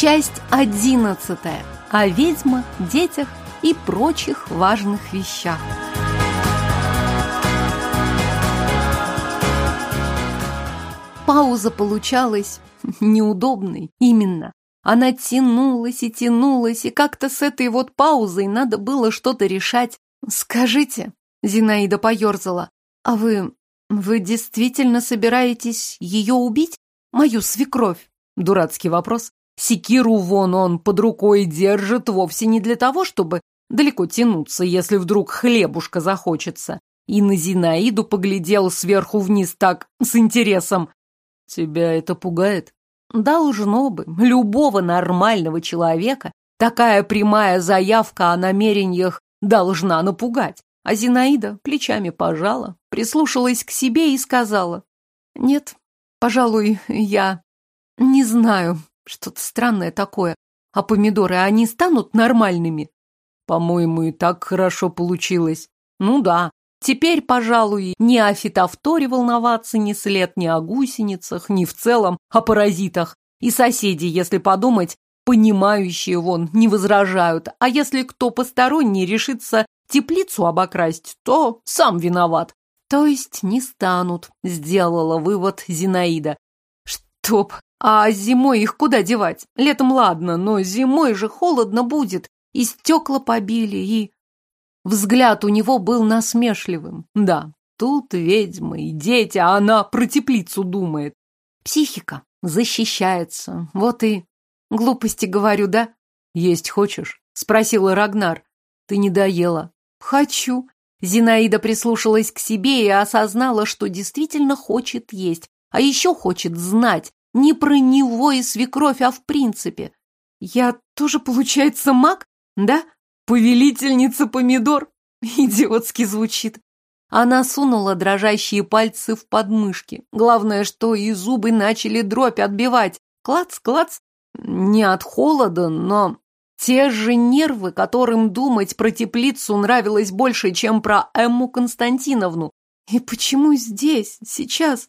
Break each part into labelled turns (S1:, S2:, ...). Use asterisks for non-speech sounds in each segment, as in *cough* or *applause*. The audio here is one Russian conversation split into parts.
S1: Часть одиннадцатая. О ведьмах, детях и прочих важных вещах. Пауза получалась неудобной, именно. Она тянулась и тянулась, и как-то с этой вот паузой надо было что-то решать. «Скажите», — Зинаида поерзала, «а вы... вы действительно собираетесь ее убить? Мою свекровь?» Дурацкий вопрос. Секиру вон он под рукой держит вовсе не для того, чтобы далеко тянуться, если вдруг хлебушка захочется. И на Зинаиду поглядел сверху вниз так, с интересом. «Тебя это пугает?» Должно бы. Любого нормального человека такая прямая заявка о намерениях должна напугать. А Зинаида плечами пожала, прислушалась к себе и сказала. «Нет, пожалуй, я не знаю, что-то странное такое. А помидоры, они станут нормальными?» «По-моему, и так хорошо получилось». «Ну да, Теперь, пожалуй, ни о фитофторе волноваться ни след, ни о гусеницах, ни в целом о паразитах. И соседи, если подумать, понимающие вон, не возражают. А если кто посторонний решится теплицу обокрасть, то сам виноват. То есть не станут, сделала вывод Зинаида. Чтоб, а зимой их куда девать? Летом ладно, но зимой же холодно будет. И стекла побили, и... Взгляд у него был насмешливым. Да, тут ведьма и дети, а она про теплицу думает. Психика защищается. Вот и... Глупости говорю, да? Есть хочешь? Спросила Рагнар. Ты не доела. Хочу. Зинаида прислушалась к себе и осознала, что действительно хочет есть. А еще хочет знать. Не про него и свекровь, а в принципе. Я тоже, получается, маг? Да? Повелительница помидор? Идиотски звучит. Она сунула дрожащие пальцы в подмышки. Главное, что и зубы начали дробь отбивать. Клац, клац. Не от холода, но те же нервы, которым думать про теплицу нравилось больше, чем про Эмму Константиновну. И почему здесь, сейчас?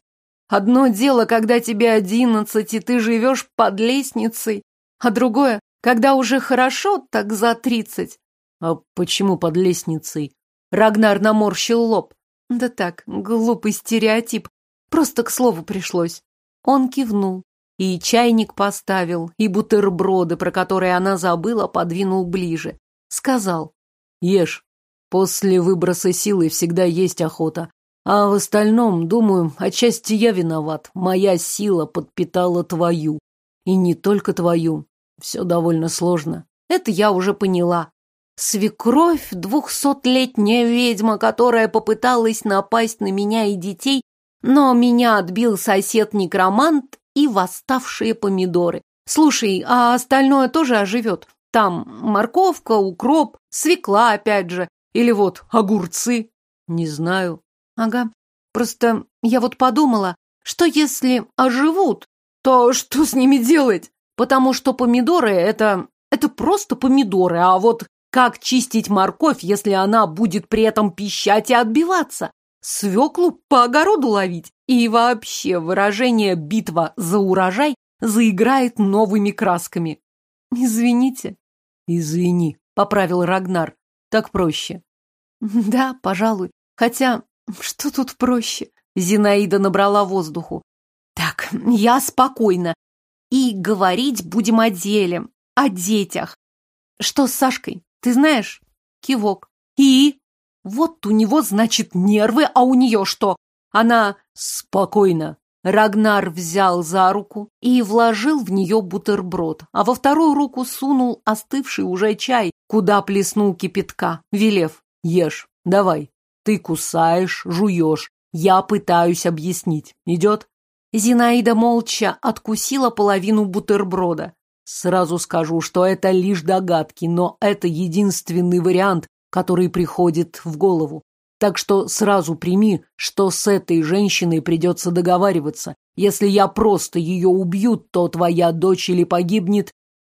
S1: Одно дело, когда тебе одиннадцать, и ты живешь под лестницей, а другое, когда уже хорошо, так за тридцать. А почему под лестницей? Рагнар наморщил лоб. Да так, глупый стереотип. Просто к слову пришлось. Он кивнул. И чайник поставил, и бутерброды, про которые она забыла, подвинул ближе. Сказал. Ешь. После выброса силы всегда есть охота. А в остальном, думаю, отчасти я виноват. Моя сила подпитала твою. И не только твою. Все довольно сложно. Это я уже поняла. Свекровь, двухсотлетняя ведьма, которая попыталась напасть на меня и детей, но меня отбил сосед-некромант и восставшие помидоры. Слушай, а остальное тоже оживет? Там морковка, укроп, свекла опять же, или вот огурцы. Не знаю. Ага, просто я вот подумала, что если оживут, то что с ними делать? Потому что помидоры это... это просто помидоры, а вот как чистить морковь, если она будет при этом пищать и отбиваться? Свеклу по огороду ловить? И вообще выражение «битва за урожай» заиграет новыми красками. Извините. Извини, поправил Рагнар. Так проще. *laughs* Да, пожалуй. Хотя, что тут проще? Зинаида набрала воздуху. Так, я спокойна. И говорить будем о деле, о детях. Что с Сашкой? Ты знаешь? Кивок. И? Вот у него, значит, нервы, а у нее что? Она спокойно. Рагнар взял за руку и вложил в нее бутерброд, а во вторую руку сунул остывший уже чай, куда плеснул кипятка, велев. Ешь, давай. Ты кусаешь, жуешь. Я пытаюсь объяснить. Идет? Зинаида молча откусила половину бутерброда. Сразу скажу, что это лишь догадки, но это единственный вариант, который приходит в голову. Так что сразу прими, что с этой женщиной придется договариваться. Если я просто ее убью, то твоя дочь или погибнет,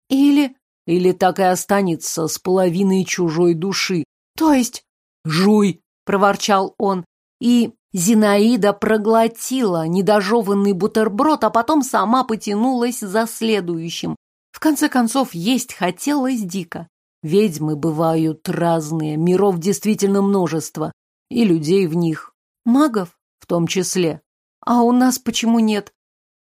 S1: или... Или так и останется с половиной чужой души. То есть... Жуй, проворчал он. И Зинаида проглотила недожеванный бутерброд, а потом сама потянулась за следующим. В конце концов, есть хотелось дико.
S2: Ведьмы бывают разные, миров действительно множество, и людей в них.
S1: Магов?
S2: В том числе.
S1: А у нас почему нет?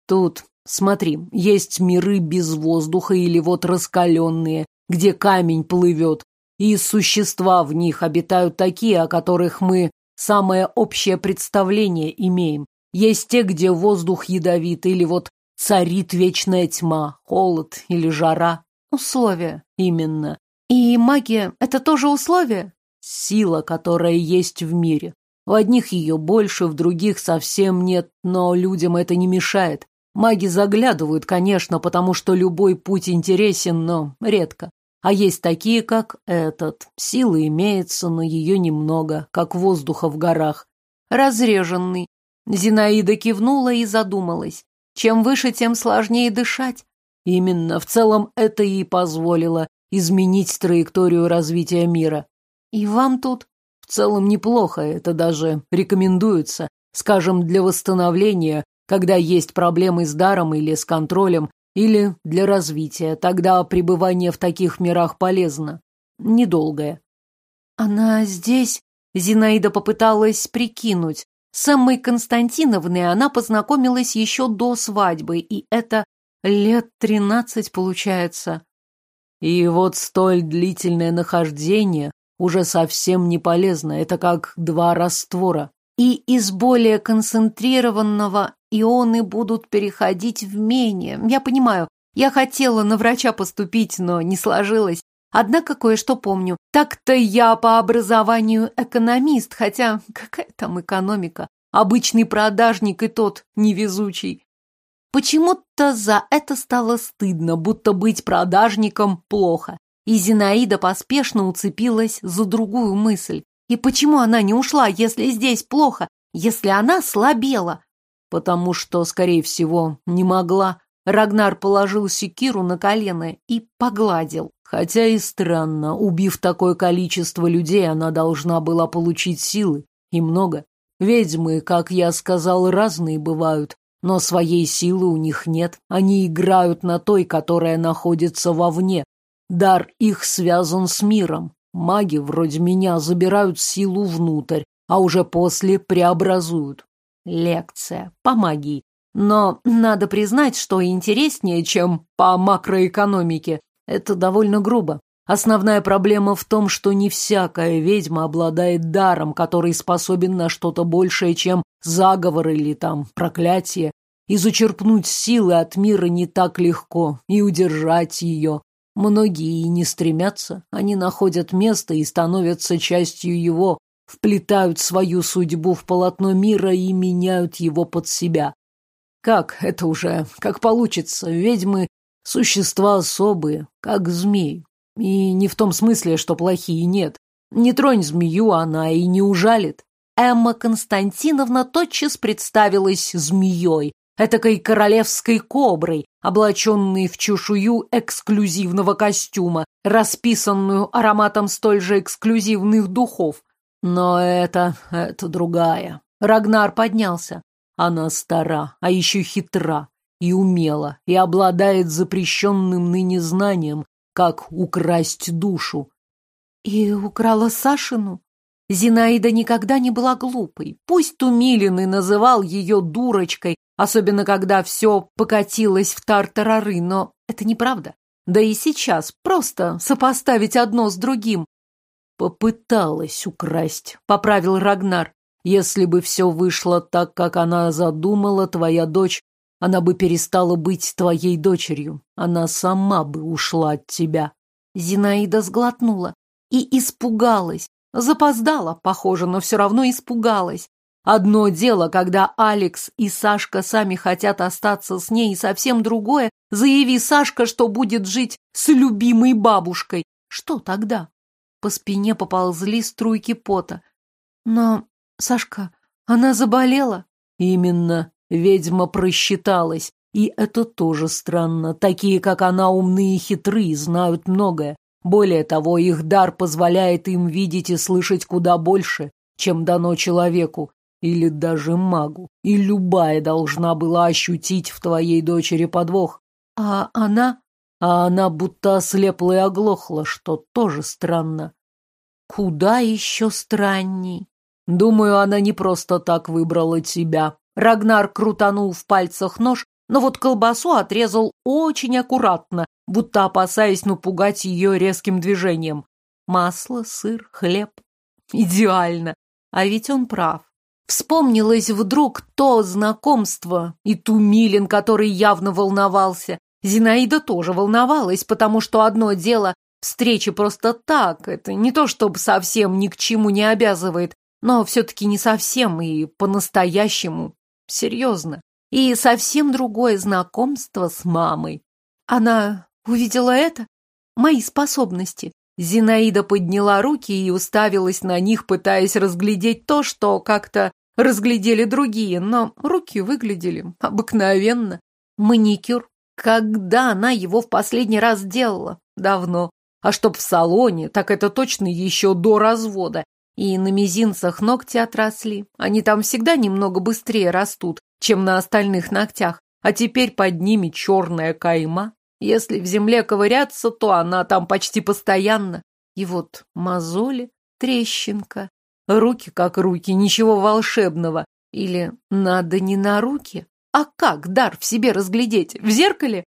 S2: Тут, смотри, есть миры без воздуха или вот раскаленные, где камень плывет, и существа в них обитают такие, о которых мы самое общее представление имеем. Есть те, где воздух ядовит, или вот царит вечная тьма, холод или жара.
S1: Условия.
S2: Именно.
S1: И магия — это тоже условие?
S2: Сила, которая есть в мире. В одних ее больше, в других совсем нет, но людям это не мешает. Маги заглядывают, конечно, потому что любой путь интересен, но редко. А есть такие, как этот. Силы имеется, но ее немного, как воздуха в горах.
S1: Разреженный. Зинаида кивнула и задумалась. Чем выше, тем сложнее дышать.
S2: Именно, в целом это и позволило изменить траекторию развития мира.
S1: И вам тут?
S2: В целом неплохо, это даже рекомендуется. Скажем, для восстановления, когда есть проблемы с даром или с контролем, или для развития. Тогда пребывание в таких мирах полезно. Недолгое.
S1: Она здесь? Зинаида попыталась прикинуть. С Эммой Константиновной она познакомилась еще до свадьбы, и это лет тринадцать получается.
S2: И вот столь длительное нахождение уже совсем не полезно. Это как два раствора.
S1: И из более концентрированного ионы будут переходить в менее. Я понимаю, я хотела на врача поступить, но не сложилось. Однако кое-что помню. Так-то я по образованию экономист, хотя какая там экономика? Обычный продажник и тот невезучий. Почему-то за это стало стыдно, будто быть продажником плохо. И Зинаида поспешно уцепилась за другую мысль. И почему она не ушла, если здесь плохо, если она слабела?
S2: Потому что, скорее всего, не могла. Рагнар положил секиру на колено и погладил. Хотя и странно, убив такое количество людей, она должна была получить силы. И много. Ведьмы, как я сказал, разные бывают. Но своей силы у них нет. Они играют на той, которая находится вовне. Дар их связан с миром. Маги, вроде меня, забирают силу внутрь, а уже после преобразуют. Лекция по магии. Но надо признать, что интереснее, чем по макроэкономике. Это довольно грубо. Основная проблема в том, что не всякая ведьма обладает даром, который способен на что-то большее, чем заговор или там проклятие. И зачерпнуть силы от мира не так легко, и удержать ее. Многие и не стремятся, они находят место и становятся частью его, вплетают свою судьбу в полотно мира и меняют его под себя. Как это уже, как получится, ведьмы – существа особые, как змеи, и не в том смысле, что плохие нет. Не тронь змею, она и не ужалит. Эмма Константиновна тотчас представилась змеей, этакой королевской коброй, облаченной в чешую эксклюзивного костюма, расписанную ароматом столь же эксклюзивных духов. Но это... это другая. Рагнар поднялся. Она стара, а еще хитра и умела, и обладает запрещенным ныне знанием, как украсть душу.
S1: И украла Сашину? Зинаида никогда не была глупой. Пусть Тумилин и называл ее дурочкой, особенно когда все покатилось в тартарары, но это неправда. Да и сейчас просто сопоставить одно с другим.
S2: Попыталась украсть, поправил Рагнар. Если бы все вышло так, как она задумала, твоя дочь она бы перестала быть твоей дочерью. Она сама бы ушла от тебя.
S1: Зинаида сглотнула и испугалась. Запоздала, похоже, но все равно испугалась. Одно дело, когда Алекс и Сашка сами хотят остаться с ней, и совсем другое, заяви Сашка, что будет жить с любимой бабушкой. Что тогда? По спине поползли струйки пота. Но, Сашка, она заболела.
S2: Именно. Ведьма просчиталась, и это тоже странно. Такие, как она, умные и хитрые, знают многое. Более того, их дар позволяет им видеть и слышать куда больше, чем дано человеку или даже магу. И любая должна была ощутить в твоей дочери подвох.
S1: А она?
S2: А она будто ослепла и оглохла, что тоже странно.
S1: Куда еще странней?
S2: Думаю, она не просто так выбрала тебя.
S1: Рагнар крутанул в пальцах нож, но вот колбасу отрезал очень аккуратно, будто опасаясь напугать ее резким движением. Масло, сыр, хлеб. Идеально. А ведь он прав. Вспомнилось вдруг то знакомство и Тумилин, который явно волновался. Зинаида тоже волновалась, потому что одно дело встречи просто так, это не то чтобы совсем ни к чему не обязывает, но все-таки не совсем и по-настоящему. Серьезно. И совсем другое знакомство с мамой. Она увидела это? Мои способности. Зинаида подняла руки и уставилась на них, пытаясь разглядеть то, что как-то разглядели другие, но руки выглядели обыкновенно. Маникюр. Когда она его в последний раз делала? Давно. А чтоб в салоне, так это точно еще до развода. И на мизинцах ногти отросли. Они там всегда немного быстрее растут, чем на остальных ногтях. А теперь под ними черная кайма. Если в земле ковыряться, то она там почти постоянно. И вот мозоли, трещинка. Руки как руки, ничего волшебного. Или надо не на руки? А как дар в себе разглядеть? В зеркале?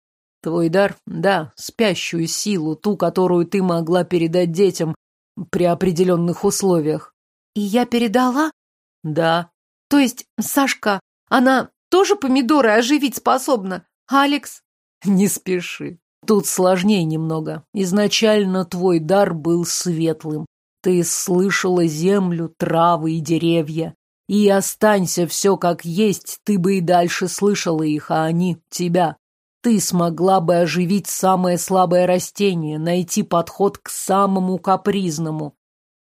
S2: Твой дар, да, спящую силу, ту, которую ты могла передать детям, при определенных условиях.
S1: И я передала?
S2: Да.
S1: То есть Сашка, она тоже помидоры оживить способна? Алекс?
S2: Не спеши. Тут сложнее немного. Изначально твой дар был светлым. Ты слышала землю, травы и деревья. И останься все как есть, ты бы и дальше слышала их, а они — тебя. Ты смогла бы оживить самое слабое растение, найти подход к самому капризному.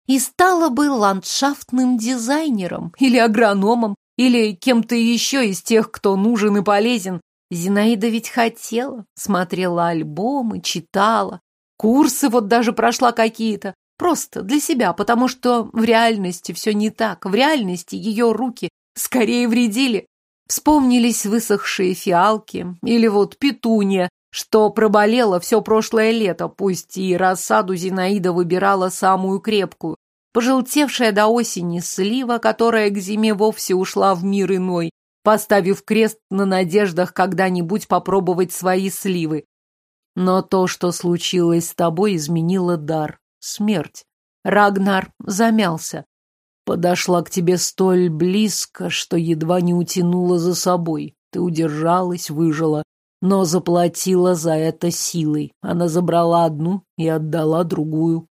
S1: И стала бы ландшафтным дизайнером, или агрономом, или кем-то еще из тех, кто нужен и полезен. Зинаида ведь хотела, смотрела альбомы, читала. Курсы вот даже прошла какие-то. Просто для себя, потому что в реальности все не так. В реальности ее руки скорее вредили. Вспомнились высохшие фиалки или вот петуния, что проболела все прошлое лето, пусть и рассаду Зинаида выбирала самую крепкую. Пожелтевшая до осени слива, которая к зиме вовсе ушла в мир иной, поставив крест на надеждах когда-нибудь попробовать свои сливы. Но то, что случилось с тобой, изменило дар. Смерть. Рагнар замялся подошла к тебе столь близко, что едва не утянула за собой. Ты удержалась, выжила, но заплатила за это силой. Она забрала одну и отдала другую.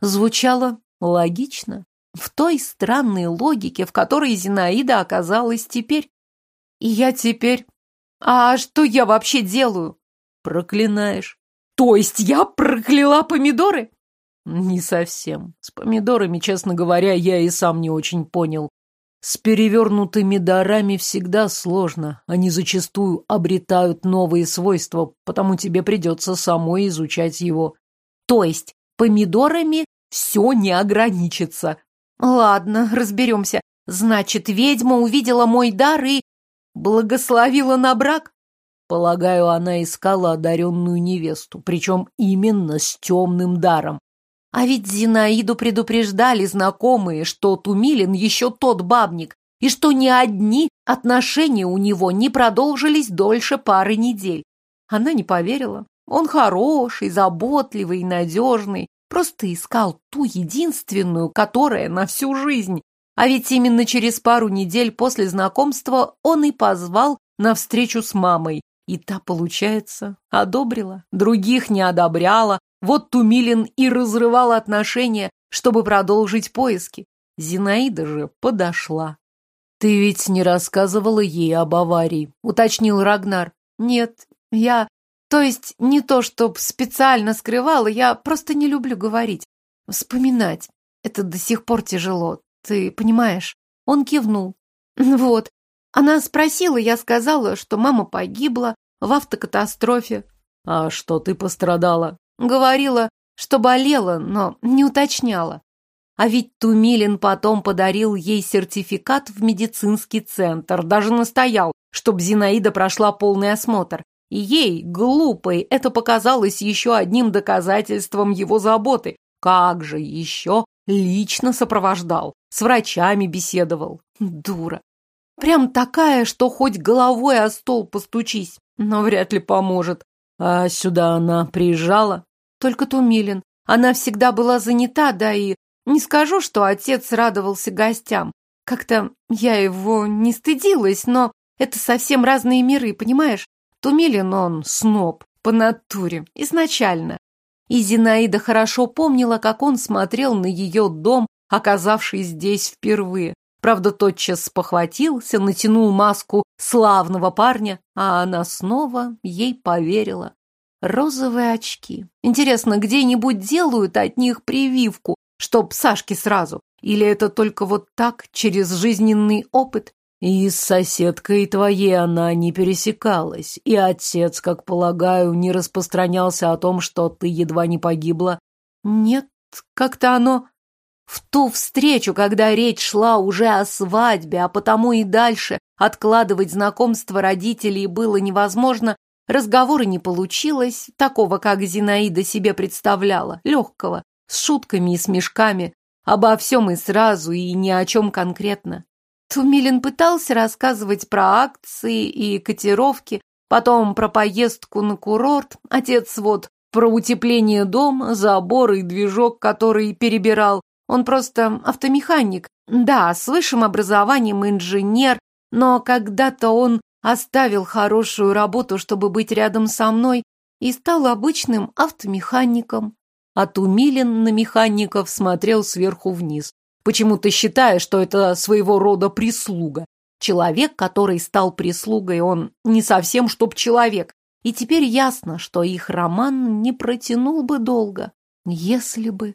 S1: Звучало логично. В той странной логике, в которой Зинаида оказалась теперь. И я теперь... А что я вообще делаю?
S2: Проклинаешь.
S1: То есть я прокляла помидоры?
S2: Не совсем. С помидорами, честно говоря, я и сам не очень понял. С перевернутыми дарами всегда сложно. Они зачастую обретают новые свойства, потому тебе придется самой изучать его.
S1: То есть помидорами все не ограничится. Ладно, разберемся. Значит, ведьма увидела мой дар и благословила на брак?
S2: Полагаю, она искала одаренную невесту, причем именно с темным даром.
S1: А ведь Зинаиду предупреждали знакомые, что Тумилин еще тот бабник, и что ни одни отношения у него не продолжились дольше пары недель. Она не поверила. Он хороший, заботливый и надежный, просто искал ту единственную, которая на всю жизнь. А ведь именно через пару недель после знакомства он и позвал на встречу с мамой. И та, получается, одобрила, других не одобряла, вот Тумилин и разрывал отношения, чтобы продолжить поиски. Зинаида же подошла.
S2: «Ты ведь не рассказывала ей об аварии», — уточнил Рагнар.
S1: «Нет, я... То есть не то, чтоб специально скрывала, я просто не люблю говорить. Вспоминать. Это до сих пор тяжело, ты понимаешь?» Он кивнул. «Вот. Она спросила, я сказала, что мама погибла в автокатастрофе».
S2: «А что ты пострадала?»
S1: Говорила, что болела, но не уточняла. А ведь Тумилин потом подарил ей сертификат в медицинский центр, даже настоял, чтобы Зинаида прошла полный осмотр. И ей, глупой, это показалось еще одним доказательством его заботы. Как же еще лично сопровождал, с врачами беседовал. Дура. Прям такая, что хоть головой о стол постучись, но вряд ли поможет.
S2: А сюда она приезжала?
S1: Только Тумилин. Она всегда была занята, да и не скажу, что отец радовался гостям. Как-то я его не стыдилась, но это совсем разные миры, понимаешь? Тумилин он сноб по натуре, изначально. И Зинаида хорошо помнила, как он смотрел на ее дом, оказавший здесь впервые. Правда, тотчас спохватился, натянул маску славного парня, а она снова ей поверила. Розовые очки. Интересно, где-нибудь делают от них прививку, чтоб Сашке сразу? Или это только вот так, через жизненный опыт?
S2: И с соседкой твоей она не пересекалась, и отец, как полагаю, не распространялся о том, что ты едва не погибла.
S1: Нет, как-то оно... В ту встречу, когда речь шла уже о свадьбе, а потому и дальше откладывать знакомство родителей было невозможно, разговора не получилось, такого, как Зинаида себе представляла, легкого, с шутками и смешками, обо всем и сразу, и ни о чем конкретно. Тумилин пытался рассказывать про акции и котировки, потом про поездку на курорт, отец вот про утепление дома, забор и движок, который перебирал. Он просто автомеханик. Да, с высшим образованием инженер, но когда-то он оставил хорошую работу, чтобы быть рядом со мной, и стал обычным автомехаником. А Тумилин на механиков смотрел сверху вниз почему-то считая, что это своего рода прислуга. Человек, который стал прислугой, он не совсем чтоб человек. И теперь ясно, что их роман не протянул бы долго, если бы.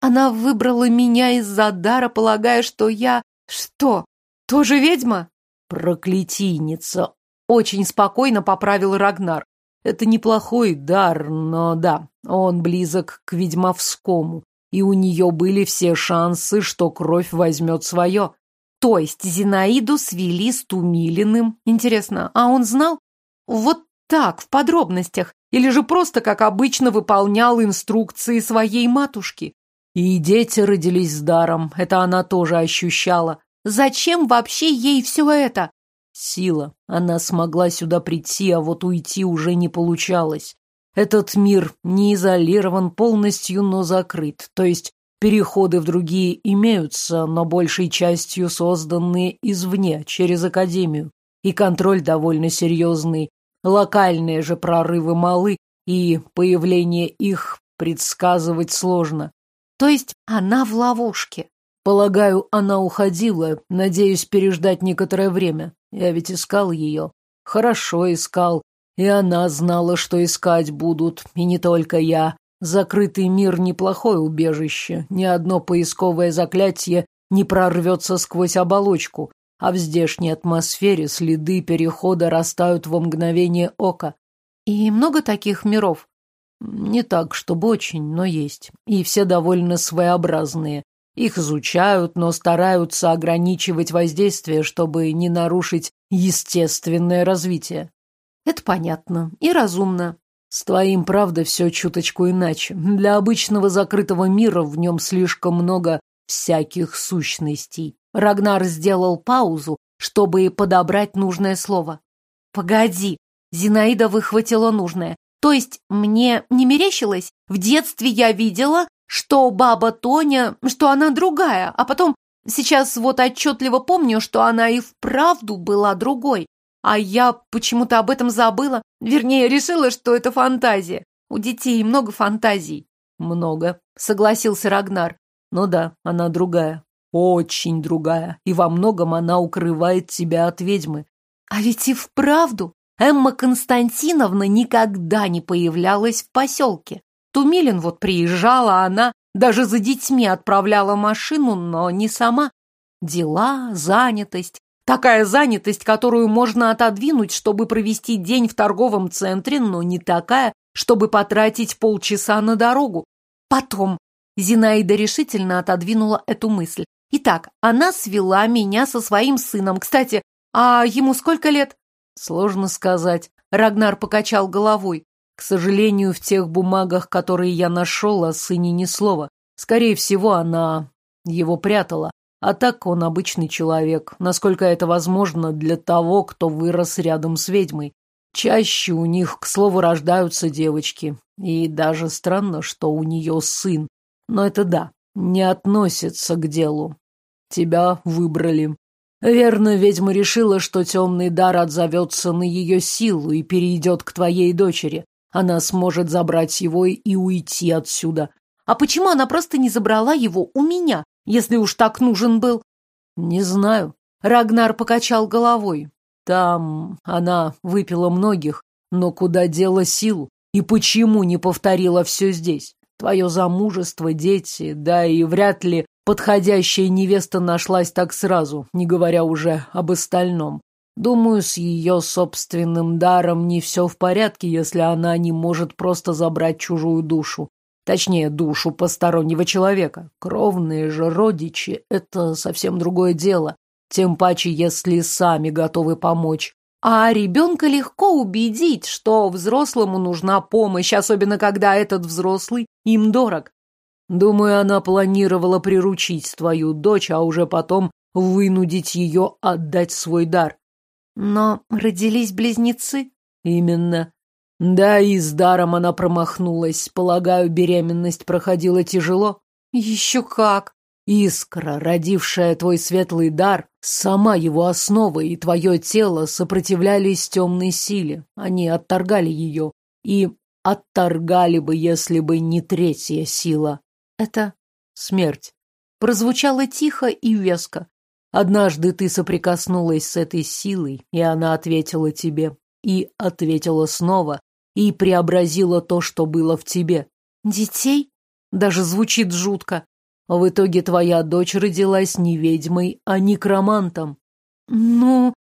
S1: Она выбрала меня из-за дара, полагая, что я... Что, тоже ведьма?
S2: Проклятийница. Очень спокойно поправил Рагнар. Это неплохой дар, но да, он близок к ведьмовскому и у нее были все шансы, что кровь возьмет свое.
S1: То есть Зинаиду свели с Тумилиным. Интересно, а он знал? Вот так, в подробностях. Или же просто, как обычно, выполнял инструкции своей матушки?
S2: И дети родились с даром, это она тоже ощущала.
S1: Зачем вообще ей все это?
S2: Сила. Она смогла сюда прийти, а вот уйти уже не получалось. Этот мир не изолирован полностью, но закрыт. То есть переходы в другие имеются, но большей частью созданные извне, через Академию. И контроль довольно серьезный. Локальные же прорывы малы, и появление их предсказывать сложно.
S1: То есть она в ловушке?
S2: Полагаю, она уходила, надеюсь переждать некоторое время. Я ведь искал ее. Хорошо искал, и она знала, что искать будут, и не только я. Закрытый мир — неплохое убежище. Ни одно поисковое заклятие не прорвется сквозь оболочку, а в здешней атмосфере следы перехода растают во мгновение ока.
S1: И много таких миров?
S2: Не так, чтобы очень, но есть. И все довольно своеобразные. Их изучают, но стараются ограничивать воздействие, чтобы не нарушить естественное развитие.
S1: Это понятно и разумно.
S2: С твоим, правда, все чуточку иначе. Для обычного закрытого мира в нем слишком много всяких сущностей.
S1: Рагнар сделал паузу, чтобы подобрать нужное слово. Погоди, Зинаида выхватила нужное. То есть мне не мерещилось? В детстве я видела, что баба Тоня, что она другая, а потом сейчас вот отчетливо помню, что она и вправду была другой. А я почему-то об этом забыла. Вернее, решила, что это фантазия. У детей много фантазий.
S2: Много, согласился Рагнар. Ну да, она другая. Очень другая. И во многом она укрывает тебя от ведьмы.
S1: А ведь и вправду Эмма Константиновна никогда не появлялась в поселке. Тумилин вот приезжала, а она даже за детьми отправляла машину, но не сама. Дела, занятость, Такая занятость, которую можно отодвинуть, чтобы провести день в торговом центре, но не такая, чтобы потратить полчаса на дорогу. Потом Зинаида решительно отодвинула эту мысль. Итак, она свела меня со своим сыном. Кстати, а ему сколько лет?
S2: Сложно сказать.
S1: Рагнар покачал головой.
S2: К сожалению, в тех бумагах, которые я нашел, о сыне ни слова. Скорее всего, она его прятала. А так он обычный человек, насколько это возможно для того, кто вырос рядом с ведьмой. Чаще у них, к слову, рождаются девочки. И даже странно, что у нее сын. Но это да, не относится к делу. Тебя выбрали. Верно, ведьма решила, что темный дар отзовется на ее силу и перейдет к твоей дочери. Она сможет забрать его и уйти отсюда.
S1: А почему она просто не забрала его у меня, если уж так нужен был?
S2: Не знаю. Рагнар покачал головой. Там она выпила многих, но куда дела силу? И почему не повторила все здесь? Твое замужество, дети, да и вряд ли подходящая невеста нашлась так сразу, не говоря уже об остальном. Думаю, с ее собственным даром не все в порядке, если она не может просто забрать чужую душу. Точнее, душу постороннего человека. Кровные же родичи — это совсем другое дело. Тем паче, если сами готовы помочь.
S1: А ребенка легко убедить, что взрослому нужна помощь, особенно когда этот взрослый им дорог.
S2: Думаю, она планировала приручить твою дочь, а уже потом вынудить ее отдать свой дар.
S1: Но родились близнецы?
S2: Именно. Да, и с даром она промахнулась. Полагаю, беременность проходила тяжело.
S1: Еще как.
S2: Искра, родившая твой светлый дар, сама его основа, и твое тело сопротивлялись темной силе. Они отторгали ее. И отторгали бы, если бы не третья сила.
S1: Это
S2: смерть.
S1: Прозвучало тихо и веско.
S2: Однажды ты соприкоснулась с этой силой, и она ответила тебе. И ответила снова, и преобразила то, что было в тебе.
S1: Детей? Даже звучит жутко.
S2: В итоге твоя дочь родилась не ведьмой, а некромантом.
S1: Ну,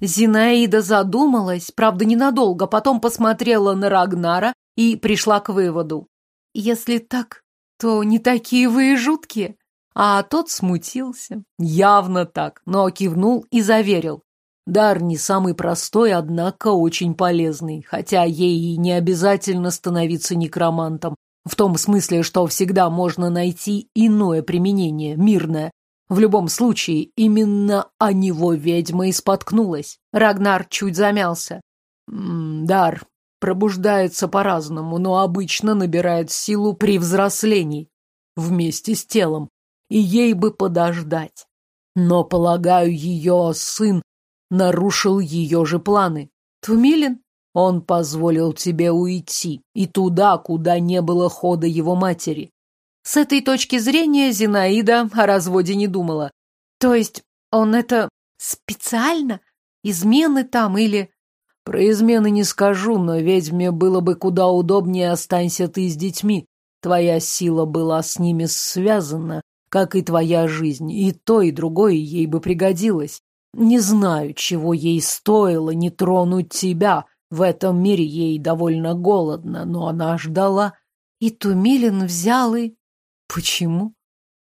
S1: Зинаида задумалась, правда, ненадолго, потом посмотрела на Рагнара и пришла к выводу. Если так, то не такие вы и жуткие. А тот смутился.
S2: Явно так, но кивнул и заверил. Дар не самый простой, однако очень полезный, хотя ей и не обязательно становиться некромантом. В том смысле, что всегда можно найти иное применение, мирное. В любом случае, именно о него ведьма и споткнулась.
S1: Рагнар чуть замялся.
S2: Дар пробуждается по-разному, но обычно набирает силу при взрослении, вместе с телом, и ей бы подождать. Но, полагаю, ее сын нарушил ее же планы.
S1: Тумилин?
S2: Он позволил тебе уйти, и туда, куда не было хода его матери.
S1: С этой точки зрения Зинаида о разводе не думала. То есть он это специально? Измены там или...
S2: Про измены не скажу, но ведьме было бы куда удобнее останься ты с детьми. Твоя сила была с ними связана, как и твоя жизнь, и то, и другое ей бы пригодилось. Не знаю, чего ей стоило не тронуть тебя, в этом мире ей довольно голодно, но она ждала.
S1: И Тумилин взял и...
S2: Почему?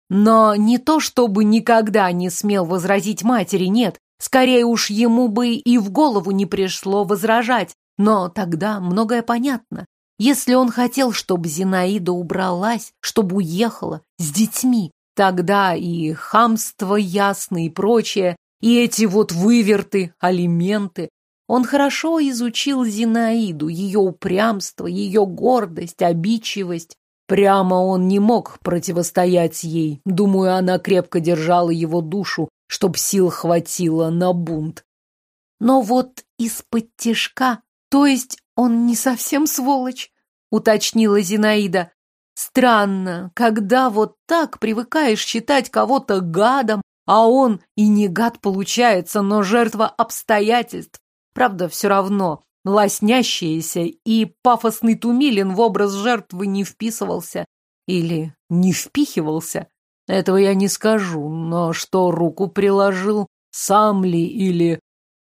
S1: Но не то, чтобы никогда не смел возразить матери, нет. Скорее уж ему бы и в голову не пришло возражать. Но тогда многое понятно. Если он хотел, чтобы Зинаида убралась, чтобы уехала с детьми, тогда и хамство ясно и прочее, и эти вот выверты, алименты, он хорошо изучил Зинаиду, ее упрямство, ее гордость, обидчивость. Прямо он не мог противостоять ей. Думаю, она крепко держала его душу, чтоб сил хватило на бунт. Но вот из-под тишка, то есть он не совсем сволочь, уточнила Зинаида. Странно, когда вот так привыкаешь считать кого-то гадом, а он и не гад получается, но жертва обстоятельств. Правда, все равно лоснящаяся и пафосный Тумилин в образ жертвы не вписывался. Или не впихивался. Этого я не скажу, но что руку приложил, сам ли или...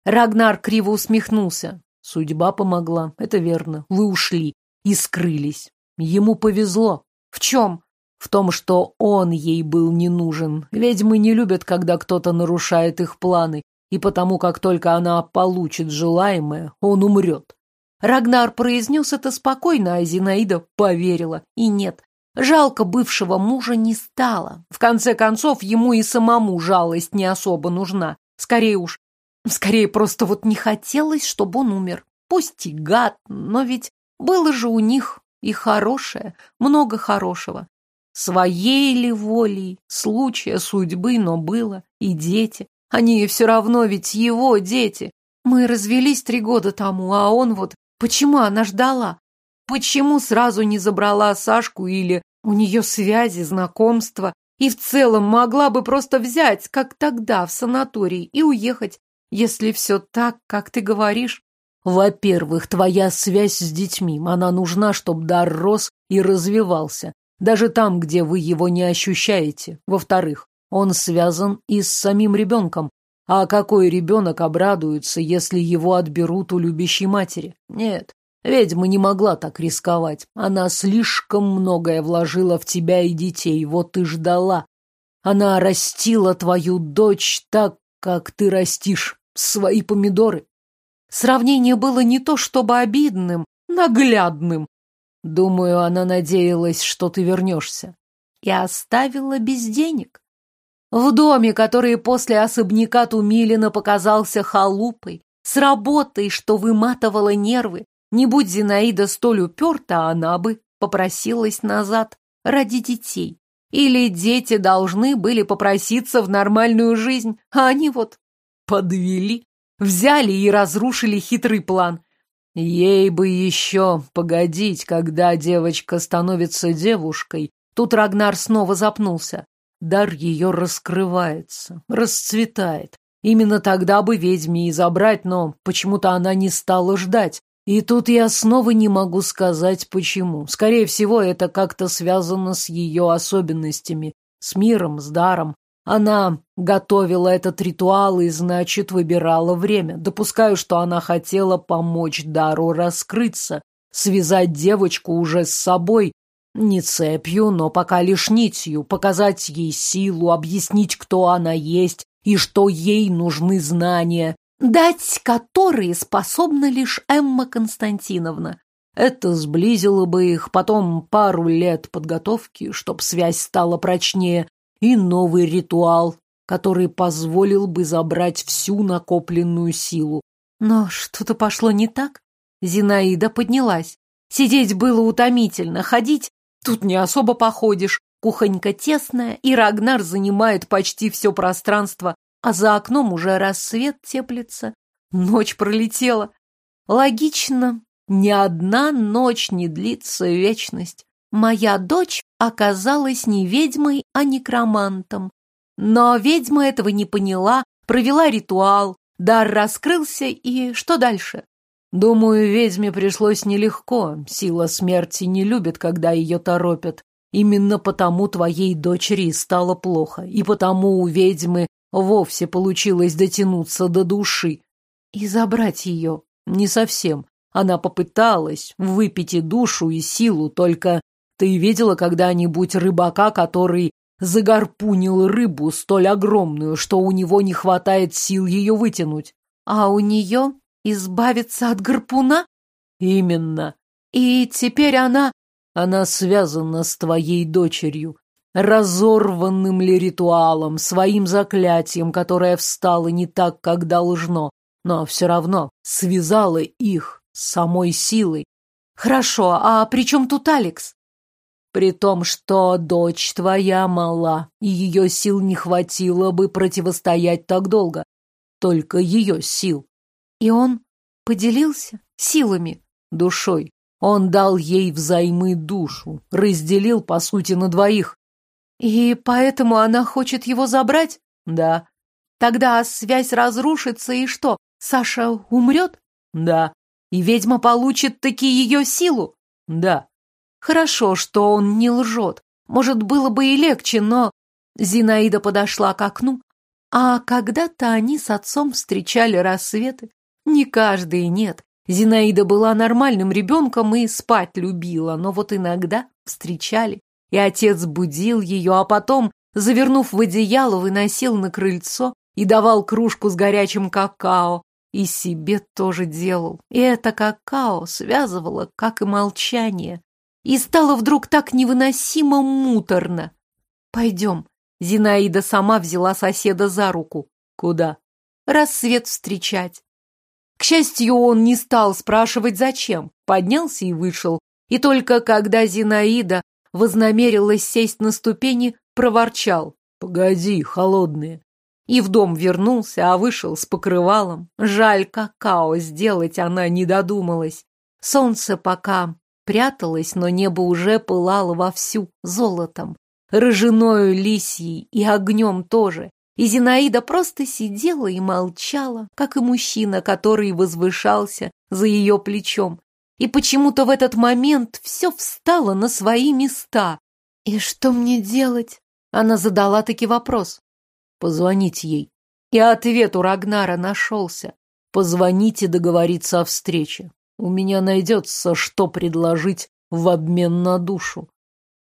S1: Рагнар криво усмехнулся. Судьба помогла, это верно. Вы ушли и скрылись. Ему повезло. В чем? В том, что он ей был не нужен. Ведьмы не любят, когда кто-то нарушает их планы и потому как только она получит желаемое, он умрет. Рагнар произнес это спокойно, а Зинаида поверила. И нет, жалко бывшего мужа не стало. В конце концов, ему и самому жалость не особо нужна. Скорее уж, скорее просто вот не хотелось, чтобы он умер. Пусть и гад, но ведь было же у них и хорошее, много хорошего. Своей ли волей, случая, судьбы, но было. И дети. Они все равно ведь его дети. Мы развелись три года тому, а он вот... Почему она ждала? Почему сразу не забрала Сашку или у нее связи, знакомства? И в целом могла бы просто взять, как тогда, в санаторий и уехать, если все так, как ты говоришь.
S2: Во-первых, твоя связь с детьми. Она нужна, чтобы дар рос и развивался. Даже там, где вы его не ощущаете. Во-вторых, он связан и с самим ребенком. А какой ребенок обрадуется, если его отберут у любящей матери? Нет, ведьма не могла так рисковать. Она слишком многое вложила в тебя и детей, вот и ждала. Она растила твою дочь так, как ты растишь свои помидоры.
S1: Сравнение было не то чтобы обидным, наглядным.
S2: Думаю, она надеялась, что ты вернешься.
S1: И оставила без денег. В доме, который после особняка Тумилина показался халупой, с работой, что выматывала нервы, не будь Зинаида столь уперта, она бы попросилась назад ради детей. Или дети должны были попроситься в нормальную жизнь, а они вот подвели, взяли и разрушили хитрый план.
S2: Ей бы еще погодить, когда девочка становится девушкой.
S1: Тут Рагнар снова запнулся.
S2: Дар ее раскрывается, расцветает. Именно тогда бы ведьме и забрать, но почему-то она не стала ждать. И тут я снова не могу сказать, почему. Скорее всего, это как-то связано с ее особенностями, с миром, с даром. Она готовила этот ритуал и, значит, выбирала время. Допускаю, что она хотела помочь дару раскрыться, связать девочку уже с собой, не цепью, но пока лишь нитью, показать ей силу, объяснить, кто она есть и что ей нужны знания,
S1: дать которые способна лишь Эмма Константиновна.
S2: Это сблизило бы их, потом пару лет подготовки, чтоб связь стала прочнее, и новый ритуал, который позволил бы забрать всю накопленную силу.
S1: Но что-то пошло не так. Зинаида поднялась. Сидеть было утомительно, ходить Тут не особо походишь. Кухонька тесная, и Рагнар занимает почти все пространство, а за окном уже рассвет теплится. Ночь пролетела. Логично, ни одна ночь не длится вечность. Моя дочь оказалась не ведьмой, а некромантом. Но ведьма этого не поняла, провела ритуал, дар раскрылся, и что дальше?
S2: Думаю, ведьме пришлось нелегко. Сила смерти не любит, когда ее торопят. Именно потому твоей дочери стало плохо, и потому у ведьмы вовсе получилось дотянуться до души.
S1: И забрать ее?
S2: Не совсем. Она попыталась выпить и душу, и силу, только ты видела когда-нибудь рыбака, который загарпунил рыбу столь огромную, что у него не хватает сил ее вытянуть?
S1: А у нее Избавиться от гарпуна?
S2: Именно.
S1: И теперь она...
S2: Она связана с твоей дочерью. Разорванным ли ритуалом, своим заклятием, которое встало не так, как должно, но все равно связала их самой силой.
S1: Хорошо, а при чем тут Алекс?
S2: При том, что дочь твоя мала, и ее сил не хватило бы противостоять так долго. Только ее сил.
S1: И он поделился силами,
S2: душой. Он дал ей взаймы душу, разделил, по сути, на двоих.
S1: И поэтому она хочет его забрать?
S2: Да.
S1: Тогда связь разрушится, и что, Саша умрет?
S2: Да.
S1: И ведьма получит таки ее силу?
S2: Да.
S1: Хорошо, что он не лжет. Может, было бы и легче, но... Зинаида подошла к окну, а когда-то они с отцом встречали рассветы. Не каждый, нет. Зинаида была нормальным ребенком и спать любила, но вот иногда встречали. И отец будил ее, а потом, завернув в одеяло, выносил на крыльцо и давал кружку с горячим какао. и себе тоже делал. И это какао связывало, как и молчание. И стало вдруг так невыносимо муторно. «Пойдем». Зинаида сама взяла соседа за руку. «Куда?» «Рассвет встречать». К счастью, он не стал спрашивать, зачем. Поднялся и вышел. И только когда Зинаида вознамерилась сесть на ступени, проворчал. «Погоди, холодные». И в дом вернулся, а вышел с покрывалом. Жаль, какао сделать она не додумалась. Солнце пока пряталось, но небо уже пылало вовсю золотом, рыжиною лисьей и огнем тоже. И Зинаида просто сидела и молчала, как и мужчина, который возвышался за ее плечом. И почему-то в этот момент все встало на свои места. «И что мне делать?» Она задала таки вопрос. «Позвонить ей». И ответ у Рагнара нашелся. «Позвоните договориться о встрече. У меня найдется, что предложить в обмен на душу».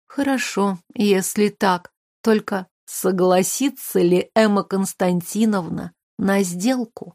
S1: «Хорошо, если так. Только согласится ли Эмма Константиновна на сделку?»